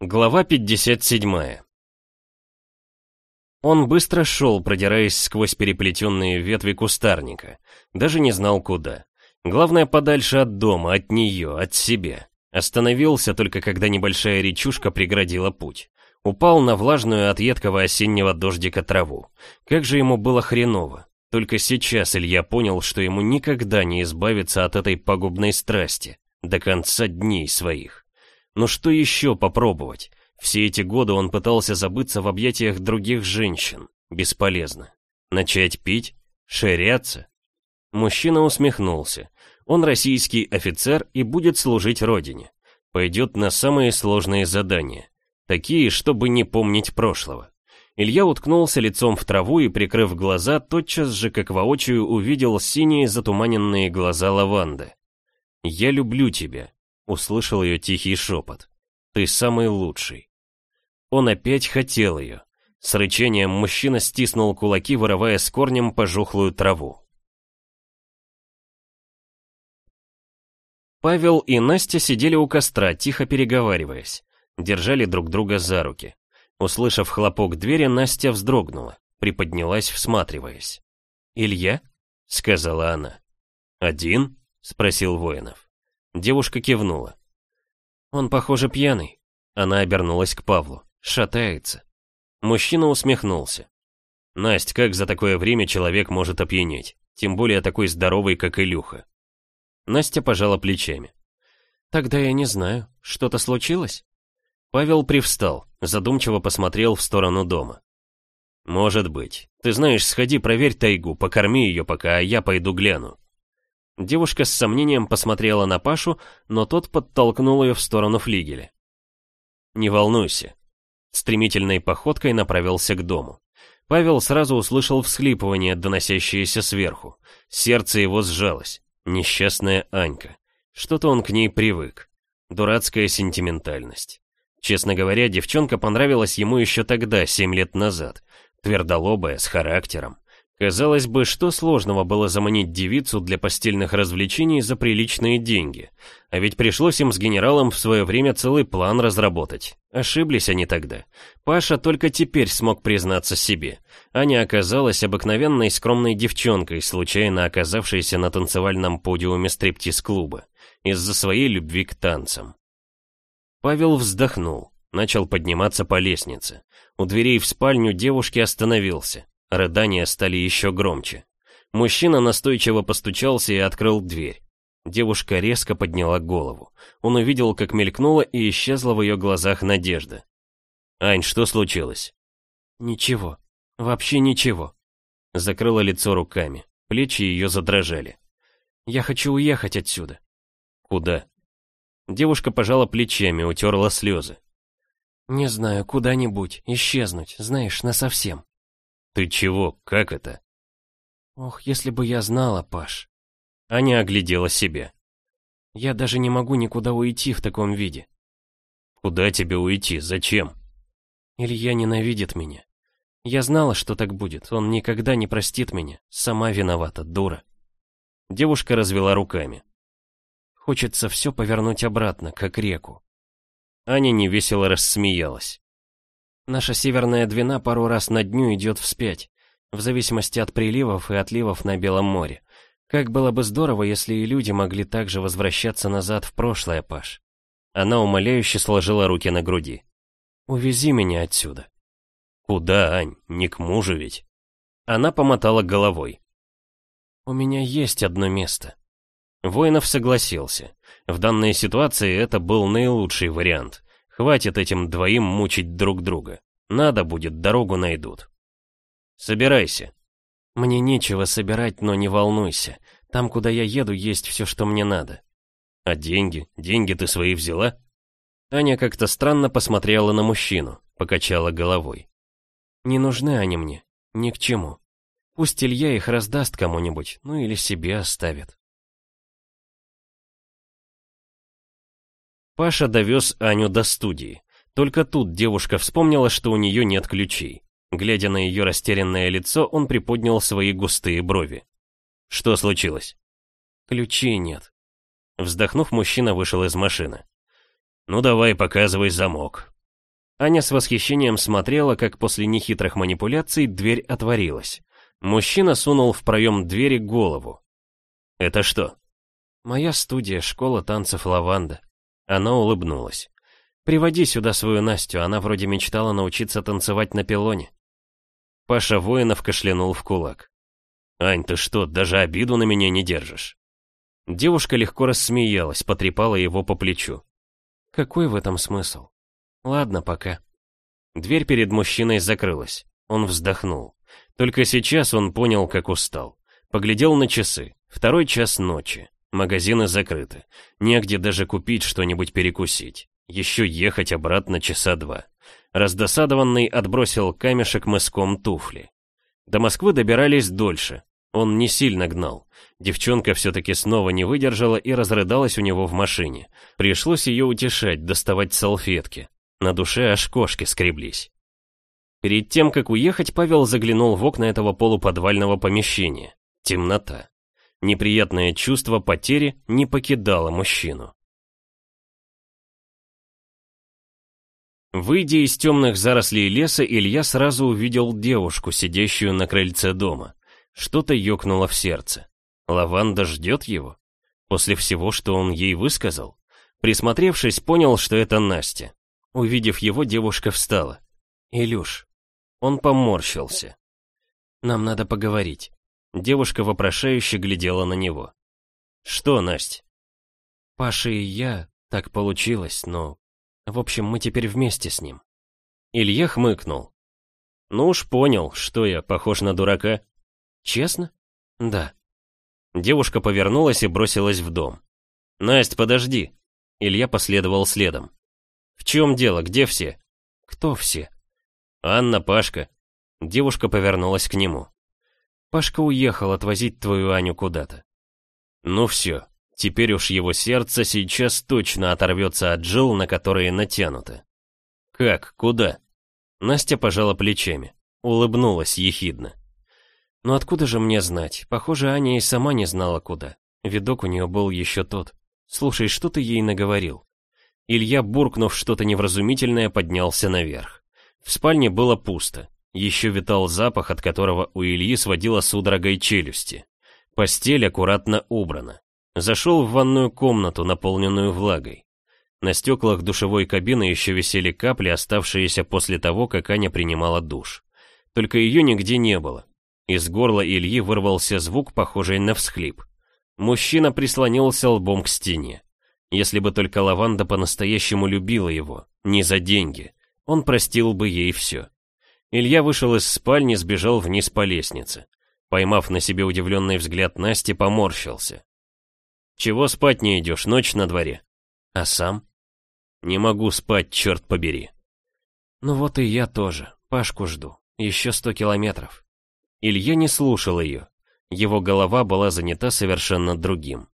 Глава 57 Он быстро шел, продираясь сквозь переплетенные ветви кустарника. Даже не знал куда. Главное, подальше от дома, от нее, от себя. Остановился только когда небольшая речушка преградила путь. Упал на влажную от едкого осеннего дождика траву. Как же ему было хреново. Только сейчас Илья понял, что ему никогда не избавиться от этой пагубной страсти. До конца дней своих. Но что еще попробовать? Все эти годы он пытался забыться в объятиях других женщин. Бесполезно. Начать пить? Ширяться? Мужчина усмехнулся. Он российский офицер и будет служить родине. Пойдет на самые сложные задания. Такие, чтобы не помнить прошлого. Илья уткнулся лицом в траву и, прикрыв глаза, тотчас же, как воочию, увидел синие затуманенные глаза лаванды. «Я люблю тебя», Услышал ее тихий шепот. «Ты самый лучший». Он опять хотел ее. С рычанием мужчина стиснул кулаки, вырывая с корнем пожухлую траву. Павел и Настя сидели у костра, тихо переговариваясь. Держали друг друга за руки. Услышав хлопок двери, Настя вздрогнула, приподнялась, всматриваясь. «Илья?» — сказала она. «Один?» — спросил Воинов. Девушка кивнула. «Он, похоже, пьяный». Она обернулась к Павлу. «Шатается». Мужчина усмехнулся. «Насть, как за такое время человек может опьянеть? Тем более такой здоровый, как Илюха». Настя пожала плечами. «Тогда я не знаю. Что-то случилось?» Павел привстал, задумчиво посмотрел в сторону дома. «Может быть. Ты знаешь, сходи проверь тайгу, покорми ее пока, а я пойду гляну». Девушка с сомнением посмотрела на Пашу, но тот подтолкнул ее в сторону флигеля. «Не волнуйся». Стремительной походкой направился к дому. Павел сразу услышал всхлипывание, доносящееся сверху. Сердце его сжалось. Несчастная Анька. Что-то он к ней привык. Дурацкая сентиментальность. Честно говоря, девчонка понравилась ему еще тогда, семь лет назад. Твердолобая, с характером. Казалось бы, что сложного было заманить девицу для постельных развлечений за приличные деньги. А ведь пришлось им с генералом в свое время целый план разработать. Ошиблись они тогда. Паша только теперь смог признаться себе. Аня оказалась обыкновенной скромной девчонкой, случайно оказавшейся на танцевальном подиуме стриптиз-клуба. Из-за своей любви к танцам. Павел вздохнул, начал подниматься по лестнице. У дверей в спальню девушки остановился. Рыдания стали еще громче. Мужчина настойчиво постучался и открыл дверь. Девушка резко подняла голову. Он увидел, как мелькнула и исчезла в ее глазах надежда. «Ань, что случилось?» «Ничего. Вообще ничего». Закрыла лицо руками. Плечи ее задрожали. «Я хочу уехать отсюда». «Куда?» Девушка пожала плечами, утерла слезы. «Не знаю, куда-нибудь, исчезнуть, знаешь, насовсем». «Ты чего? Как это?» «Ох, если бы я знала, Паш». Аня оглядела себя. «Я даже не могу никуда уйти в таком виде». «Куда тебе уйти? Зачем?» «Илья ненавидит меня. Я знала, что так будет. Он никогда не простит меня. Сама виновата, дура». Девушка развела руками. Хочется все повернуть обратно, как реку. Аня невесело рассмеялась. Наша северная двина пару раз на дню идет вспять, в зависимости от приливов и отливов на Белом море. Как было бы здорово, если и люди могли также возвращаться назад в прошлое, Паш. Она умоляюще сложила руки на груди. «Увези меня отсюда». «Куда, Ань? Не к мужу ведь?» Она помотала головой. «У меня есть одно место». Воинов согласился. В данной ситуации это был наилучший вариант. Хватит этим двоим мучить друг друга. Надо будет, дорогу найдут. Собирайся. Мне нечего собирать, но не волнуйся. Там, куда я еду, есть все, что мне надо. А деньги? Деньги ты свои взяла? Аня как-то странно посмотрела на мужчину, покачала головой. Не нужны они мне, ни к чему. Пусть Илья их раздаст кому-нибудь, ну или себе оставит. Паша довез Аню до студии. Только тут девушка вспомнила, что у нее нет ключей. Глядя на ее растерянное лицо, он приподнял свои густые брови. Что случилось? Ключей нет. Вздохнув, мужчина вышел из машины. «Ну давай, показывай замок». Аня с восхищением смотрела, как после нехитрых манипуляций дверь отворилась. Мужчина сунул в проем двери голову. «Это что?» «Моя студия, школа танцев «Лаванда». Она улыбнулась. «Приводи сюда свою Настю, она вроде мечтала научиться танцевать на пилоне». Паша Воинов кашлянул в кулак. «Ань, ты что, даже обиду на меня не держишь?» Девушка легко рассмеялась, потрепала его по плечу. «Какой в этом смысл? Ладно, пока». Дверь перед мужчиной закрылась. Он вздохнул. Только сейчас он понял, как устал. Поглядел на часы. Второй час ночи. Магазины закрыты. Негде даже купить что-нибудь перекусить. Еще ехать обратно часа два. Раздосадованный отбросил камешек мыском туфли. До Москвы добирались дольше. Он не сильно гнал. Девчонка все-таки снова не выдержала и разрыдалась у него в машине. Пришлось ее утешать, доставать салфетки. На душе аж кошки скреблись. Перед тем, как уехать, Павел заглянул в окна этого полуподвального помещения. Темнота. Неприятное чувство потери не покидало мужчину. Выйдя из темных зарослей леса, Илья сразу увидел девушку, сидящую на крыльце дома. Что-то ёкнуло в сердце. Лаванда ждет его? После всего, что он ей высказал? Присмотревшись, понял, что это Настя. Увидев его, девушка встала. «Илюш, он поморщился. «Нам надо поговорить». Девушка вопрошающе глядела на него. «Что, Насть?» «Паша и я, так получилось, но... В общем, мы теперь вместе с ним». Илья хмыкнул. «Ну уж понял, что я, похож на дурака». «Честно?» «Да». Девушка повернулась и бросилась в дом. «Насть, подожди!» Илья последовал следом. «В чем дело? Где все?» «Кто все?» «Анна, Пашка». Девушка повернулась к нему. «Пашка уехал отвозить твою Аню куда-то». «Ну все, теперь уж его сердце сейчас точно оторвется от жил, на которые натянуто». «Как? Куда?» Настя пожала плечами, улыбнулась ехидно. «Ну откуда же мне знать? Похоже, Аня и сама не знала куда. Видок у нее был еще тот. Слушай, что ты ей наговорил?» Илья, буркнув что-то невразумительное, поднялся наверх. В спальне было пусто. Еще витал запах, от которого у Ильи сводила судорогой челюсти. Постель аккуратно убрана. Зашел в ванную комнату, наполненную влагой. На стеклах душевой кабины еще висели капли, оставшиеся после того, как Аня принимала душ. Только ее нигде не было. Из горла Ильи вырвался звук, похожий на всхлип. Мужчина прислонился лбом к стене. Если бы только Лаванда по-настоящему любила его, не за деньги, он простил бы ей все. Илья вышел из спальни, сбежал вниз по лестнице. Поймав на себе удивленный взгляд Насти, поморщился. «Чего спать не идешь, ночь на дворе?» «А сам?» «Не могу спать, черт побери». «Ну вот и я тоже, Пашку жду, еще сто километров». Илья не слушал ее. Его голова была занята совершенно другим.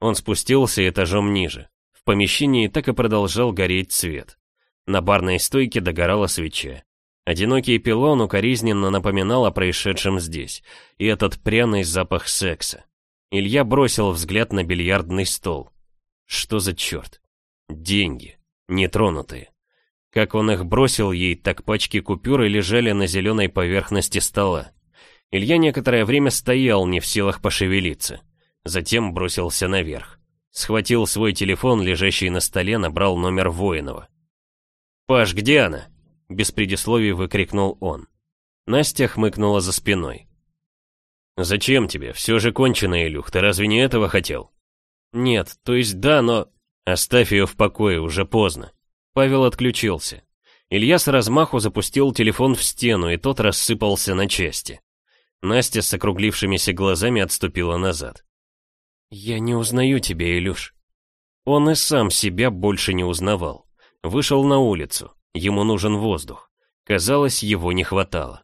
Он спустился этажом ниже. В помещении так и продолжал гореть свет. На барной стойке догорала свеча. Одинокий пилон укоризненно напоминал о происшедшем здесь, и этот пряный запах секса. Илья бросил взгляд на бильярдный стол. Что за черт? Деньги. Нетронутые. Как он их бросил ей, так пачки купюры лежали на зеленой поверхности стола. Илья некоторое время стоял, не в силах пошевелиться. Затем бросился наверх. Схватил свой телефон, лежащий на столе, набрал номер Воинова. «Паш, где она?» Без предисловий выкрикнул он. Настя хмыкнула за спиной. «Зачем тебе? Все же кончено, Илюх, ты разве не этого хотел?» «Нет, то есть да, но...» «Оставь ее в покое, уже поздно». Павел отключился. Илья с размаху запустил телефон в стену, и тот рассыпался на части. Настя с округлившимися глазами отступила назад. «Я не узнаю тебя, Илюш». Он и сам себя больше не узнавал. Вышел на улицу. Ему нужен воздух. Казалось, его не хватало.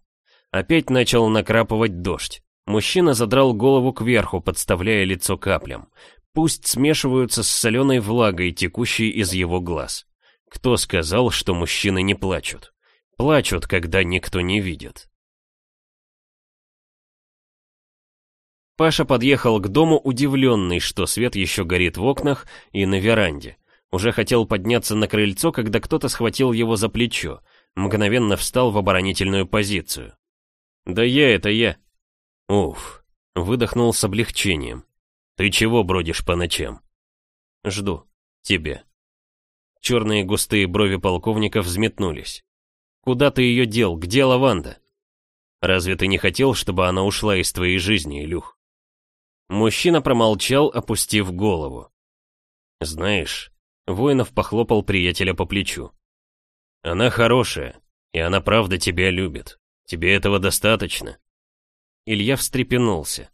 Опять начал накрапывать дождь. Мужчина задрал голову кверху, подставляя лицо каплям. Пусть смешиваются с соленой влагой, текущей из его глаз. Кто сказал, что мужчины не плачут? Плачут, когда никто не видит. Паша подъехал к дому удивленный, что свет еще горит в окнах и на веранде. Уже хотел подняться на крыльцо, когда кто-то схватил его за плечо, мгновенно встал в оборонительную позицию. «Да я, это я». Уф, выдохнул с облегчением. «Ты чего бродишь по ночам?» «Жду. Тебе». Черные густые брови полковника взметнулись. «Куда ты ее дел? Где лаванда?» «Разве ты не хотел, чтобы она ушла из твоей жизни, Илюх?» Мужчина промолчал, опустив голову. «Знаешь...» Воинов похлопал приятеля по плечу. «Она хорошая, и она правда тебя любит. Тебе этого достаточно?» Илья встрепенулся.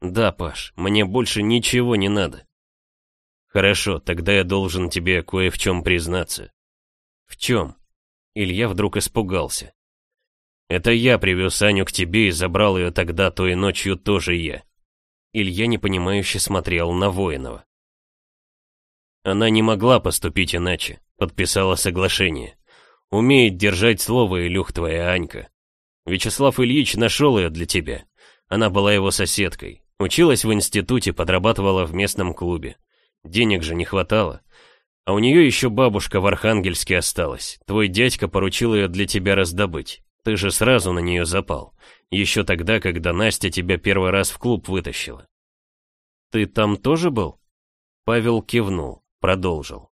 «Да, Паш, мне больше ничего не надо». «Хорошо, тогда я должен тебе кое в чем признаться». «В чем?» Илья вдруг испугался. «Это я привез Аню к тебе и забрал ее тогда той ночью тоже я». Илья непонимающе смотрел на Воинова. Она не могла поступить иначе, подписала соглашение. Умеет держать слово, Илюх, твоя Анька. Вячеслав Ильич нашел ее для тебя. Она была его соседкой. Училась в институте, подрабатывала в местном клубе. Денег же не хватало. А у нее еще бабушка в Архангельске осталась. Твой дядька поручил ее для тебя раздобыть. Ты же сразу на нее запал. Еще тогда, когда Настя тебя первый раз в клуб вытащила. Ты там тоже был? Павел кивнул, продолжил.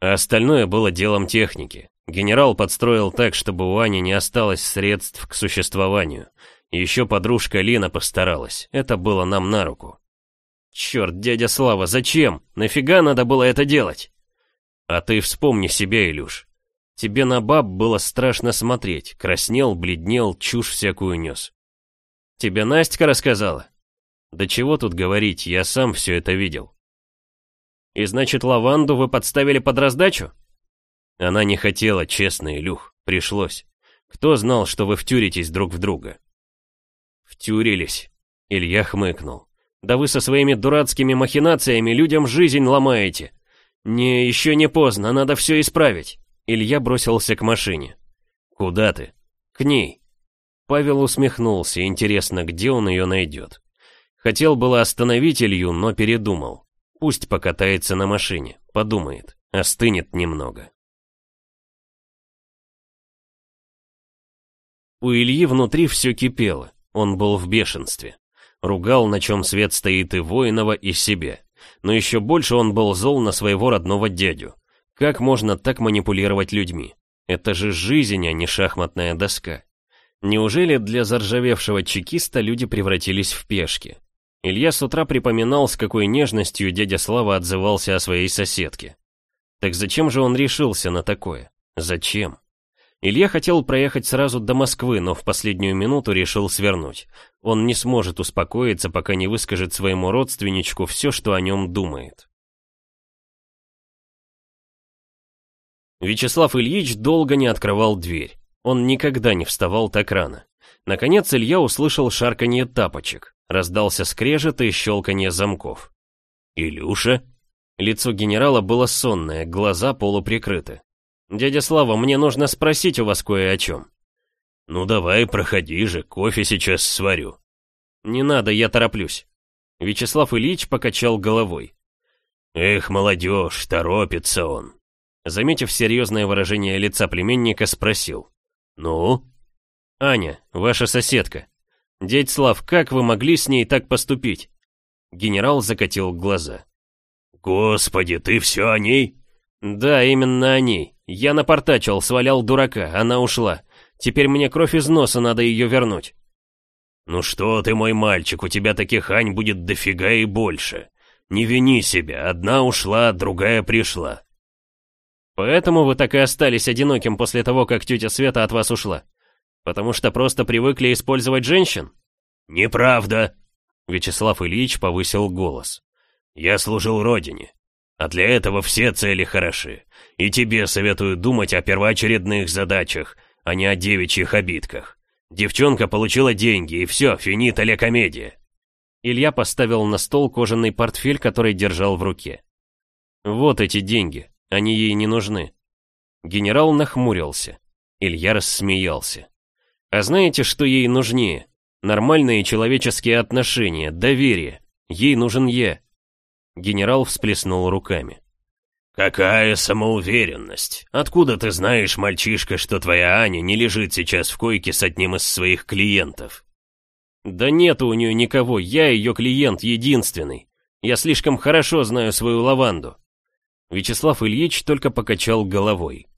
А остальное было делом техники. Генерал подстроил так, чтобы у Ани не осталось средств к существованию. Еще подружка Лина постаралась. Это было нам на руку. Черт, дядя Слава, зачем? Нафига надо было это делать? А ты вспомни себя, Илюш. Тебе на баб было страшно смотреть. Краснел, бледнел, чушь всякую нес. Тебе Настя рассказала? Да чего тут говорить, я сам все это видел. И значит, лаванду вы подставили под раздачу? Она не хотела, честно, Илюх, пришлось. Кто знал, что вы втюритесь друг в друга? Втюрились. Илья хмыкнул. Да вы со своими дурацкими махинациями людям жизнь ломаете. Не, еще не поздно, надо все исправить. Илья бросился к машине. Куда ты? К ней. Павел усмехнулся, интересно, где он ее найдет. Хотел было остановить Илью, но передумал. Пусть покатается на машине, подумает, остынет немного. У Ильи внутри все кипело, он был в бешенстве. Ругал, на чем свет стоит и воинова, и себе. Но еще больше он был зол на своего родного дядю. Как можно так манипулировать людьми? Это же жизнь, а не шахматная доска. Неужели для заржавевшего чекиста люди превратились в пешки? Илья с утра припоминал, с какой нежностью дядя Слава отзывался о своей соседке. Так зачем же он решился на такое? Зачем? Илья хотел проехать сразу до Москвы, но в последнюю минуту решил свернуть. Он не сможет успокоиться, пока не выскажет своему родственничку все, что о нем думает. Вячеслав Ильич долго не открывал дверь. Он никогда не вставал так рано. Наконец Илья услышал шарканье тапочек. Раздался скрежет и щелканье замков. «Илюша?» Лицо генерала было сонное, глаза полуприкрыты. «Дядя Слава, мне нужно спросить у вас кое о чем». «Ну давай, проходи же, кофе сейчас сварю». «Не надо, я тороплюсь». Вячеслав Ильич покачал головой. «Эх, молодежь, торопится он». Заметив серьезное выражение лица племенника, спросил. «Ну?» «Аня, ваша соседка. Дядь Слав, как вы могли с ней так поступить?» Генерал закатил глаза. «Господи, ты все о ней?» «Да, именно о ней. Я напортачил, свалял дурака, она ушла. Теперь мне кровь из носа, надо ее вернуть. Ну что ты, мой мальчик, у тебя таких ань будет дофига и больше. Не вини себя, одна ушла, другая пришла. Поэтому вы так и остались одиноким после того, как тетя Света от вас ушла? Потому что просто привыкли использовать женщин? Неправда. Вячеслав Ильич повысил голос. Я служил родине. А для этого все цели хороши. И тебе советую думать о первоочередных задачах, а не о девичьих обидках. Девчонка получила деньги, и все, финита ля комедия. Илья поставил на стол кожаный портфель, который держал в руке. Вот эти деньги, они ей не нужны. Генерал нахмурился. Илья рассмеялся. А знаете, что ей нужнее? Нормальные человеческие отношения, доверие. Ей нужен я. Генерал всплеснул руками. «Какая самоуверенность! Откуда ты знаешь, мальчишка, что твоя Аня не лежит сейчас в койке с одним из своих клиентов?» «Да нет у нее никого, я ее клиент единственный. Я слишком хорошо знаю свою лаванду». Вячеслав Ильич только покачал головой.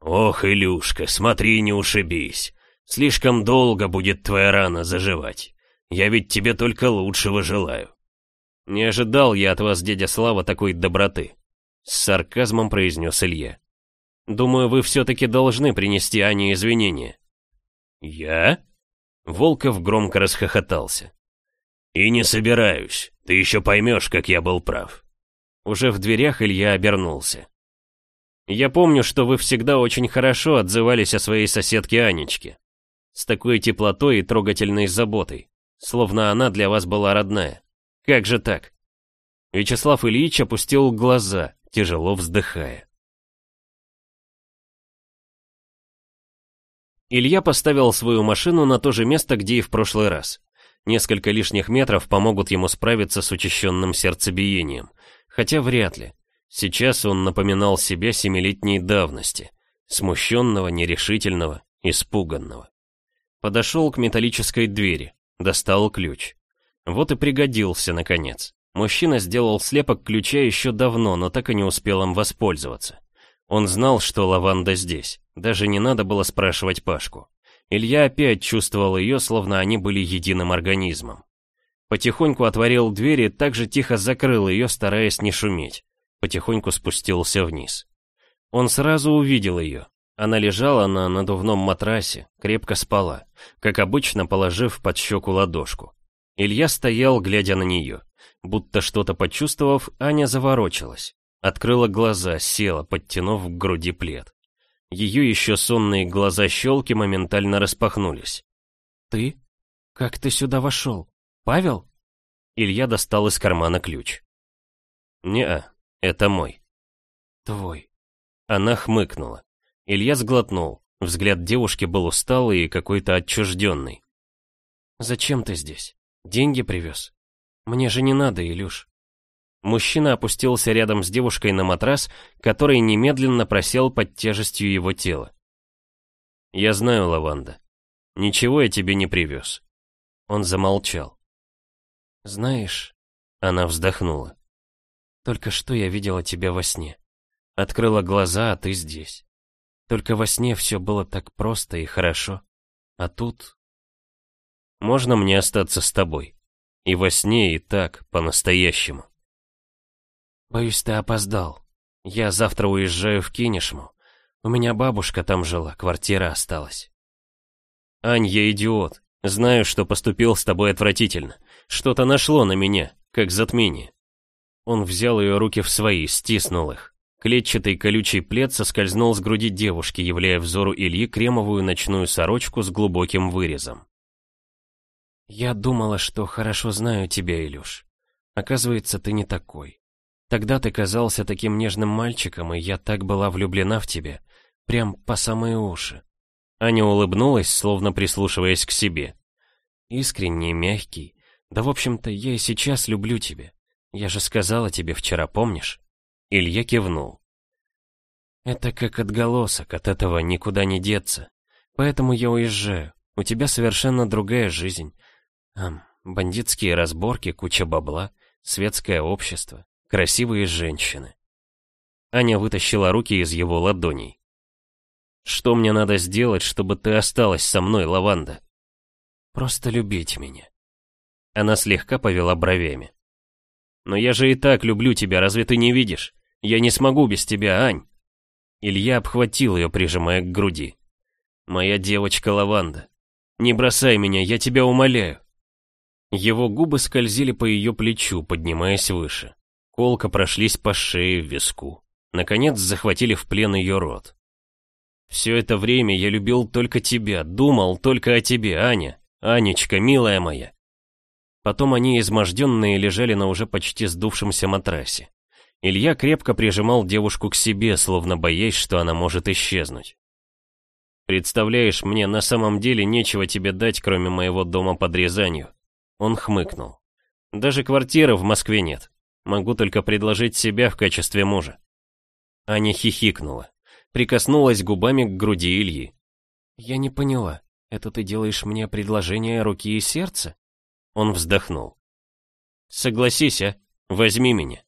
«Ох, Илюшка, смотри, не ушибись. Слишком долго будет твоя рана заживать. Я ведь тебе только лучшего желаю». «Не ожидал я от вас, дядя Слава, такой доброты», с сарказмом произнес Илья. «Думаю, вы все-таки должны принести Ане извинения». «Я?» Волков громко расхохотался. «И не собираюсь. Ты еще поймешь, как я был прав». Уже в дверях Илья обернулся. «Я помню, что вы всегда очень хорошо отзывались о своей соседке Анечке. С такой теплотой и трогательной заботой. Словно она для вас была родная. Как же так?» Вячеслав Ильич опустил глаза, тяжело вздыхая. Илья поставил свою машину на то же место, где и в прошлый раз. Несколько лишних метров помогут ему справиться с учащенным сердцебиением. Хотя вряд ли. Сейчас он напоминал себя семилетней давности. Смущенного, нерешительного, испуганного. Подошел к металлической двери, достал ключ. Вот и пригодился, наконец. Мужчина сделал слепок ключа еще давно, но так и не успел им воспользоваться. Он знал, что лаванда здесь. Даже не надо было спрашивать Пашку. Илья опять чувствовал ее, словно они были единым организмом. Потихоньку отворил дверь и так же тихо закрыл ее, стараясь не шуметь. Потихоньку спустился вниз. Он сразу увидел ее. Она лежала на надувном матрасе, крепко спала, как обычно положив под щеку ладошку. Илья стоял, глядя на нее. Будто что-то почувствовав, Аня заворочилась. Открыла глаза, села, подтянув к груди плед. Ее еще сонные глаза щелки моментально распахнулись. «Ты? Как ты сюда вошел? Павел?» Илья достал из кармана ключ. «Не-а, это мой». «Твой». Она хмыкнула. Илья сглотнул. Взгляд девушки был усталый и какой-то отчужденный. «Зачем ты здесь? Деньги привез?» «Мне же не надо, Илюш». Мужчина опустился рядом с девушкой на матрас, который немедленно просел под тяжестью его тела. «Я знаю, Лаванда. Ничего я тебе не привез». Он замолчал. «Знаешь...» Она вздохнула. «Только что я видела тебя во сне. Открыла глаза, а ты здесь. Только во сне все было так просто и хорошо. А тут...» «Можно мне остаться с тобой?» И во сне, и так, по-настоящему. Боюсь, ты опоздал. Я завтра уезжаю в Кинешму. У меня бабушка там жила, квартира осталась. Ань, я идиот. Знаю, что поступил с тобой отвратительно. Что-то нашло на меня, как затмение. Он взял ее руки в свои, стиснул их. Клетчатый колючий плед соскользнул с груди девушки, являя взору Ильи кремовую ночную сорочку с глубоким вырезом. «Я думала, что хорошо знаю тебя, Илюш. Оказывается, ты не такой. Тогда ты казался таким нежным мальчиком, и я так была влюблена в тебя. Прям по самые уши». Аня улыбнулась, словно прислушиваясь к себе. «Искренний, мягкий. Да, в общем-то, я и сейчас люблю тебя. Я же сказала тебе вчера, помнишь?» Илья кивнул. «Это как отголосок, от этого никуда не деться. Поэтому я уезжаю. У тебя совершенно другая жизнь. Ам, бандитские разборки, куча бабла, светское общество, красивые женщины. Аня вытащила руки из его ладоней. «Что мне надо сделать, чтобы ты осталась со мной, Лаванда?» «Просто любить меня». Она слегка повела бровями. «Но я же и так люблю тебя, разве ты не видишь? Я не смогу без тебя, Ань!» Илья обхватил ее, прижимая к груди. «Моя девочка Лаванда, не бросай меня, я тебя умоляю. Его губы скользили по ее плечу, поднимаясь выше. Колко прошлись по шее, в виску. Наконец захватили в плен ее рот. «Все это время я любил только тебя, думал только о тебе, Аня. Анечка, милая моя». Потом они, изможденные, лежали на уже почти сдувшемся матрасе. Илья крепко прижимал девушку к себе, словно боясь, что она может исчезнуть. «Представляешь, мне на самом деле нечего тебе дать, кроме моего дома под Рязанью. Он хмыкнул. «Даже квартиры в Москве нет. Могу только предложить себя в качестве мужа. Аня хихикнула. Прикоснулась губами к груди Ильи. «Я не поняла, это ты делаешь мне предложение руки и сердца?» Он вздохнул. «Согласись, а? Возьми меня».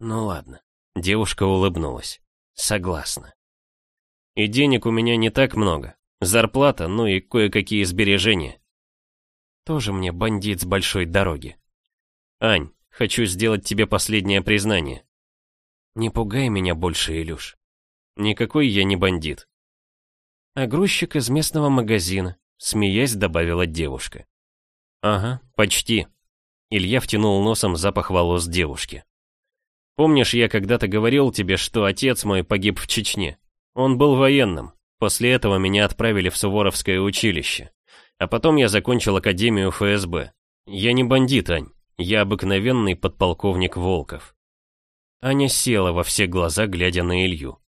«Ну ладно». Девушка улыбнулась. «Согласна». «И денег у меня не так много. Зарплата, ну и кое-какие сбережения». «Тоже мне бандит с большой дороги». «Ань, хочу сделать тебе последнее признание». «Не пугай меня больше, Илюш». «Никакой я не бандит». «А грузчик из местного магазина», — смеясь добавила девушка. «Ага, почти». Илья втянул носом запах волос девушки. «Помнишь, я когда-то говорил тебе, что отец мой погиб в Чечне? Он был военным. После этого меня отправили в Суворовское училище. А потом я закончил Академию ФСБ. Я не бандит, Ань. Я обыкновенный подполковник Волков». Аня села во все глаза, глядя на Илью.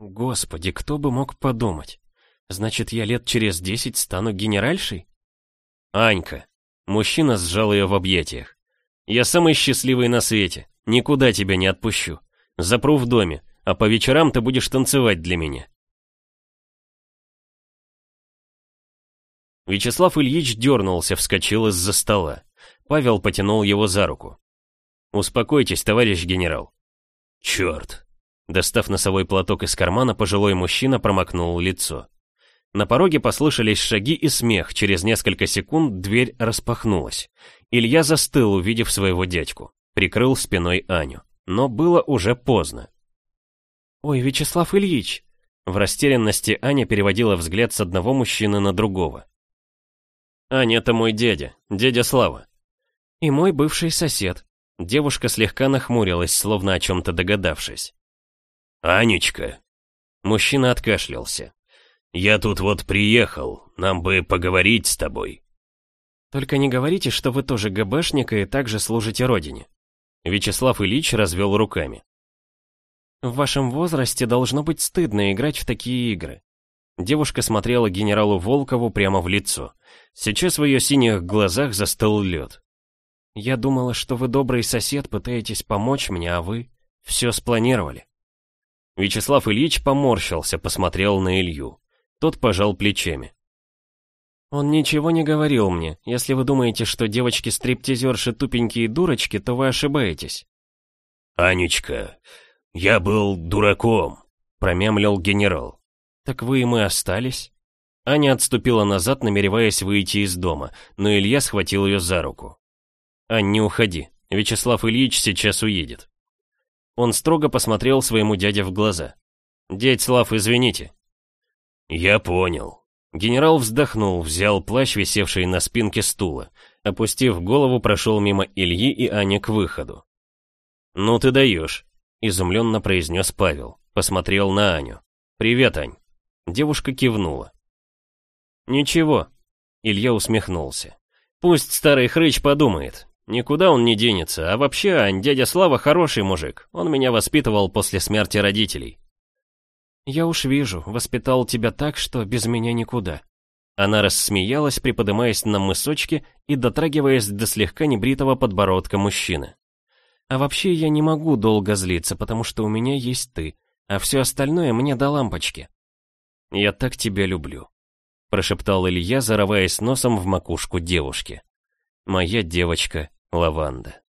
«Господи, кто бы мог подумать? Значит, я лет через десять стану генеральшей?» «Анька, Мужчина сжал ее в объятиях. «Я самый счастливый на свете. Никуда тебя не отпущу. Запру в доме, а по вечерам ты будешь танцевать для меня». Вячеслав Ильич дернулся, вскочил из-за стола. Павел потянул его за руку. «Успокойтесь, товарищ генерал». «Черт!» Достав носовой платок из кармана, пожилой мужчина промокнул лицо. На пороге послышались шаги и смех, через несколько секунд дверь распахнулась. Илья застыл, увидев своего дядьку. Прикрыл спиной Аню. Но было уже поздно. «Ой, Вячеслав Ильич!» В растерянности Аня переводила взгляд с одного мужчины на другого. «Аня, это мой дядя, дядя Слава». «И мой бывший сосед». Девушка слегка нахмурилась, словно о чем-то догадавшись. «Анечка!» Мужчина откашлялся. «Я тут вот приехал, нам бы поговорить с тобой». «Только не говорите, что вы тоже ГБшник и также служите родине». Вячеслав Ильич развел руками. «В вашем возрасте должно быть стыдно играть в такие игры». Девушка смотрела генералу Волкову прямо в лицо. Сейчас в ее синих глазах застыл лед. «Я думала, что вы добрый сосед, пытаетесь помочь мне, а вы все спланировали». Вячеслав Ильич поморщился, посмотрел на Илью. Тот пожал плечами. «Он ничего не говорил мне. Если вы думаете, что девочки-стриптизерши тупенькие дурочки, то вы ошибаетесь». «Анечка, я был дураком», — промямлил генерал. «Так вы и мы остались?» Аня отступила назад, намереваясь выйти из дома, но Илья схватил ее за руку. «Ань, не уходи. Вячеслав Ильич сейчас уедет». Он строго посмотрел своему дяде в глаза. «Дядь Слав, извините, «Я понял». Генерал вздохнул, взял плащ, висевший на спинке стула. Опустив голову, прошел мимо Ильи и Ани к выходу. «Ну ты даешь», — изумленно произнес Павел. Посмотрел на Аню. «Привет, Ань». Девушка кивнула. «Ничего», — Илья усмехнулся. «Пусть старый хрыч подумает. Никуда он не денется. А вообще, Ань, дядя Слава хороший мужик. Он меня воспитывал после смерти родителей. «Я уж вижу, воспитал тебя так, что без меня никуда». Она рассмеялась, приподымаясь на мысочки и дотрагиваясь до слегка небритого подбородка мужчины. «А вообще я не могу долго злиться, потому что у меня есть ты, а все остальное мне до лампочки». «Я так тебя люблю», — прошептал Илья, зарываясь носом в макушку девушки. «Моя девочка Лаванда».